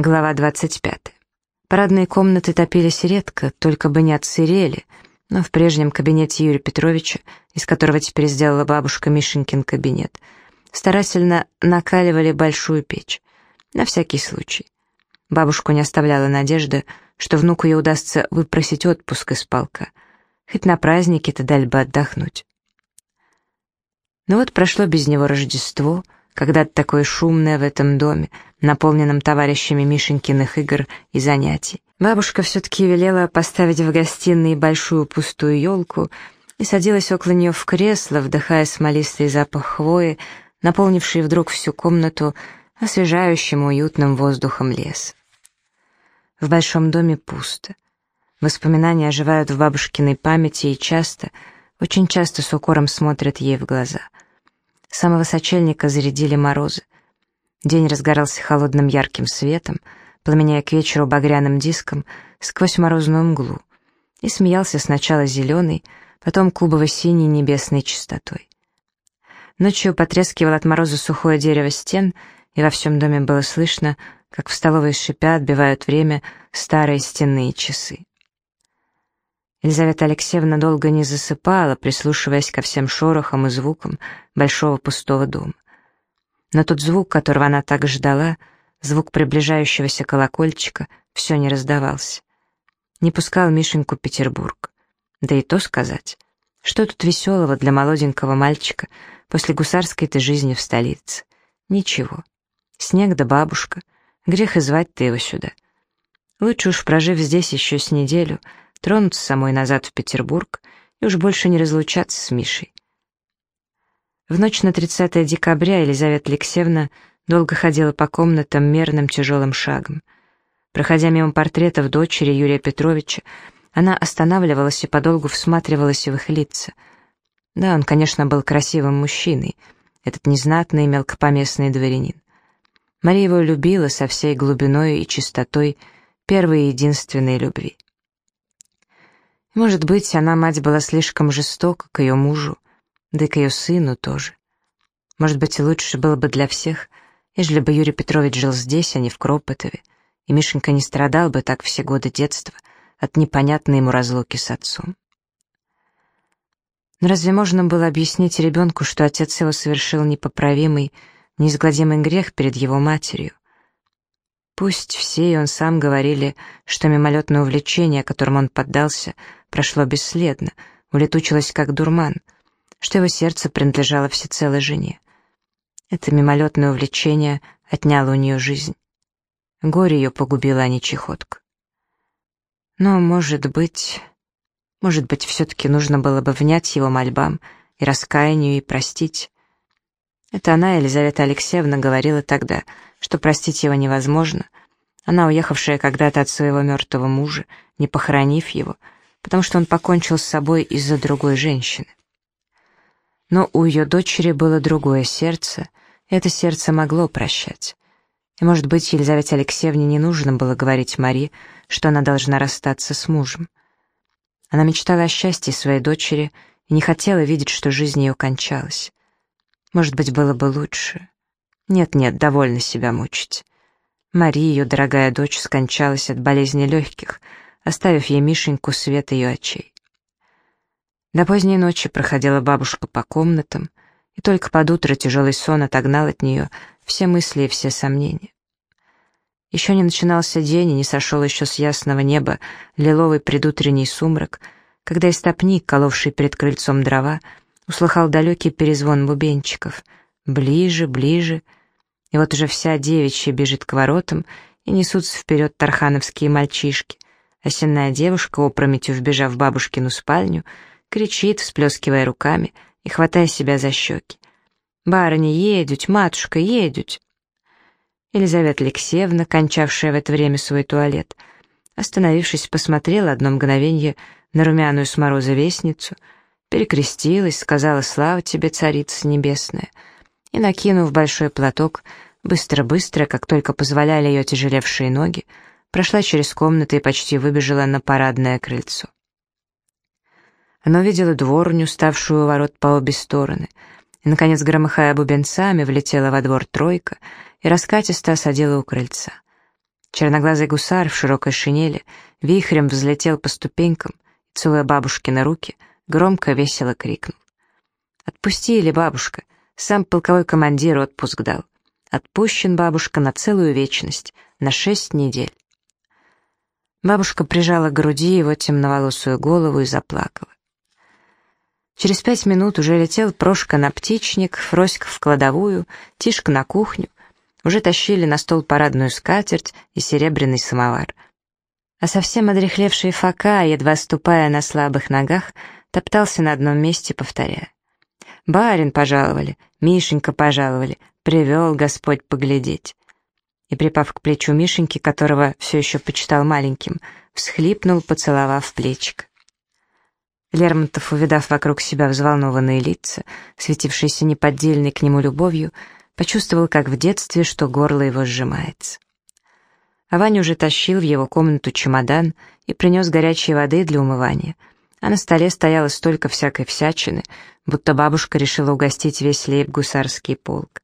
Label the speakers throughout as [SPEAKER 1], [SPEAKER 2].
[SPEAKER 1] Глава 25. Парадные комнаты топились редко, только бы не отсырели, но в прежнем кабинете Юрия Петровича, из которого теперь сделала бабушка Мишенькин кабинет, старательно накаливали большую печь. На всякий случай. Бабушку не оставляла надежда, что внуку ей удастся выпросить отпуск из полка. Хоть на празднике-то дали бы отдохнуть. Но вот прошло без него Рождество — когда-то такое шумное в этом доме, наполненном товарищами Мишенькиных игр и занятий. Бабушка все-таки велела поставить в гостиной большую пустую елку и садилась около нее в кресло, вдыхая смолистый запах хвои, наполнивший вдруг всю комнату освежающим уютным воздухом лес. В большом доме пусто. Воспоминания оживают в бабушкиной памяти и часто, очень часто с укором смотрят ей в глаза — самого сочельника зарядили морозы. День разгорался холодным ярким светом, пламеняя к вечеру багряным диском сквозь морозную мглу, и смеялся сначала зеленый, потом кубово-синей небесной чистотой. Ночью потрескивал от мороза сухое дерево стен, и во всем доме было слышно, как в столовой шипя отбивают время старые стенные часы. Елизавета Алексеевна долго не засыпала, прислушиваясь ко всем шорохам и звукам большого пустого дома. Но тот звук, которого она так ждала, звук приближающегося колокольчика, все не раздавался. Не пускал Мишеньку Петербург. Да и то сказать. Что тут веселого для молоденького мальчика после гусарской-то жизни в столице? Ничего. Снег да бабушка. Грех и звать-то его сюда. Лучше уж прожив здесь еще с неделю — тронуться самой назад в Петербург и уж больше не разлучаться с Мишей. В ночь на 30 декабря Елизавета Алексеевна долго ходила по комнатам мерным тяжелым шагом. Проходя мимо портретов дочери Юрия Петровича, она останавливалась и подолгу всматривалась в их лица. Да, он, конечно, был красивым мужчиной, этот незнатный мелкопоместный дворянин. Мария его любила со всей глубиной и чистотой первой и единственной любви. Может быть, она, мать, была слишком жестока к ее мужу, да и к ее сыну тоже. Может быть, лучше было бы для всех, ежели бы Юрий Петрович жил здесь, а не в Кропотове, и Мишенька не страдал бы так все годы детства от непонятной ему разлуки с отцом. Но разве можно было объяснить ребенку, что отец его совершил непоправимый, неизгладимый грех перед его матерью? Пусть все и он сам говорили, что мимолетное увлечение, которому он поддался, прошло бесследно, улетучилось как дурман, что его сердце принадлежало всецело жене. Это мимолетное увлечение отняло у нее жизнь. Горе ее погубило, а не чехотка. Но, может быть, может быть, все-таки нужно было бы внять его мольбам и раскаянию и простить. Это она, Елизавета Алексеевна, говорила тогда, что простить его невозможно. Она, уехавшая когда-то от своего мертвого мужа, не похоронив его, потому что он покончил с собой из-за другой женщины. Но у ее дочери было другое сердце, и это сердце могло прощать. И, может быть, Елизавете Алексеевне не нужно было говорить Мари, что она должна расстаться с мужем. Она мечтала о счастье своей дочери и не хотела видеть, что жизнь ее кончалась. Может быть, было бы лучше. Нет-нет, довольно себя мучить. Мария, ее дорогая дочь, скончалась от болезни легких, оставив ей Мишеньку свет ее очей. До поздней ночи проходила бабушка по комнатам, и только под утро тяжелый сон отогнал от нее все мысли и все сомнения. Еще не начинался день, и не сошел еще с ясного неба лиловый предутренний сумрак, когда истопник, коловший перед крыльцом дрова, услыхал далекий перезвон бубенчиков. Ближе, ближе. И вот уже вся девичья бежит к воротам, и несутся вперед тархановские мальчишки. А сенная девушка, опрометью вбежав в бабушкину спальню, кричит, всплескивая руками и хватая себя за щеки. «Барыня, едуть, матушка, едуть!» Елизавета Алексеевна, кончавшая в это время свой туалет, остановившись, посмотрела одно мгновенье на румяную с перекрестилась, сказала «Слава тебе, царица небесная», и, накинув большой платок, быстро-быстро, как только позволяли ее тяжелевшие ноги, прошла через комнаты и почти выбежала на парадное крыльцо. Она увидела дворню, ставшую у ворот по обе стороны, и, наконец, громыхая бубенцами, влетела во двор тройка и раскатисто осадила у крыльца. Черноглазый гусар в широкой шинели вихрем взлетел по ступенькам и, целуя бабушки на руки, громко весело крикнул. «Отпустили, бабушка!» Сам полковой командир отпуск дал. Отпущен бабушка на целую вечность, на шесть недель. Бабушка прижала к груди его темноволосую голову и заплакала. Через пять минут уже летел Прошка на птичник, Фроська в кладовую, Тишка на кухню. Уже тащили на стол парадную скатерть и серебряный самовар. А совсем одрехлевший Фока, едва ступая на слабых ногах, топтался на одном месте, повторяя. «Барин пожаловали, Мишенька пожаловали, привел Господь поглядеть» и, припав к плечу Мишеньки, которого все еще почитал маленьким, всхлипнул, поцеловав плечик. Лермонтов, увидав вокруг себя взволнованные лица, светившиеся неподдельной к нему любовью, почувствовал, как в детстве, что горло его сжимается. А Ваня уже тащил в его комнату чемодан и принес горячей воды для умывания, а на столе стояло столько всякой всячины, будто бабушка решила угостить весь лейб-гусарский полк.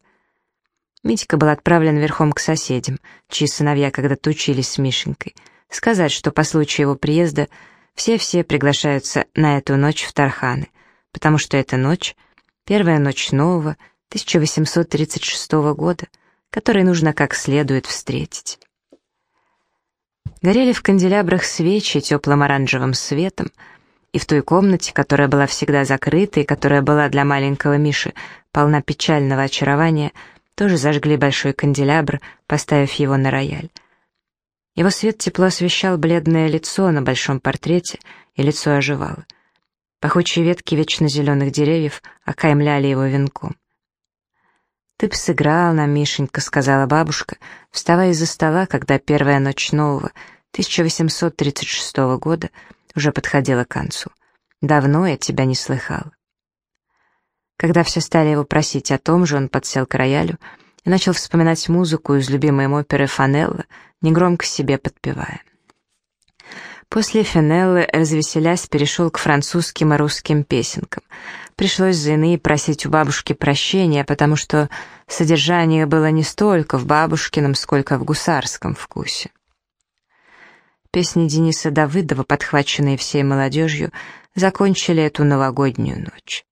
[SPEAKER 1] Митька был отправлен верхом к соседям, чьи сыновья когда-то учились с Мишенькой, сказать, что по случаю его приезда все-все приглашаются на эту ночь в Тарханы, потому что эта ночь — первая ночь нового 1836 года, который нужно как следует встретить. Горели в канделябрах свечи теплым оранжевым светом, и в той комнате, которая была всегда закрыта и которая была для маленького Миши полна печального очарования — тоже зажгли большой канделябр, поставив его на рояль. Его свет тепло освещал бледное лицо на большом портрете, и лицо оживало. Пахучие ветки вечно зеленых деревьев окаймляли его венком. «Ты б сыграл нам, Мишенька», — сказала бабушка, вставая из-за стола, когда первая ночь нового, 1836 года, уже подходила к концу. «Давно я тебя не слыхала». Когда все стали его просить о том же, он подсел к роялю и начал вспоминать музыку из любимой им оперы Фанелла, негромко себе подпевая. После Фенеллы, развеселясь, перешел к французским и русским песенкам. Пришлось за иные просить у бабушки прощения, потому что содержание было не столько в бабушкином, сколько в гусарском вкусе. Песни Дениса Давыдова, подхваченные всей молодежью, закончили эту новогоднюю ночь.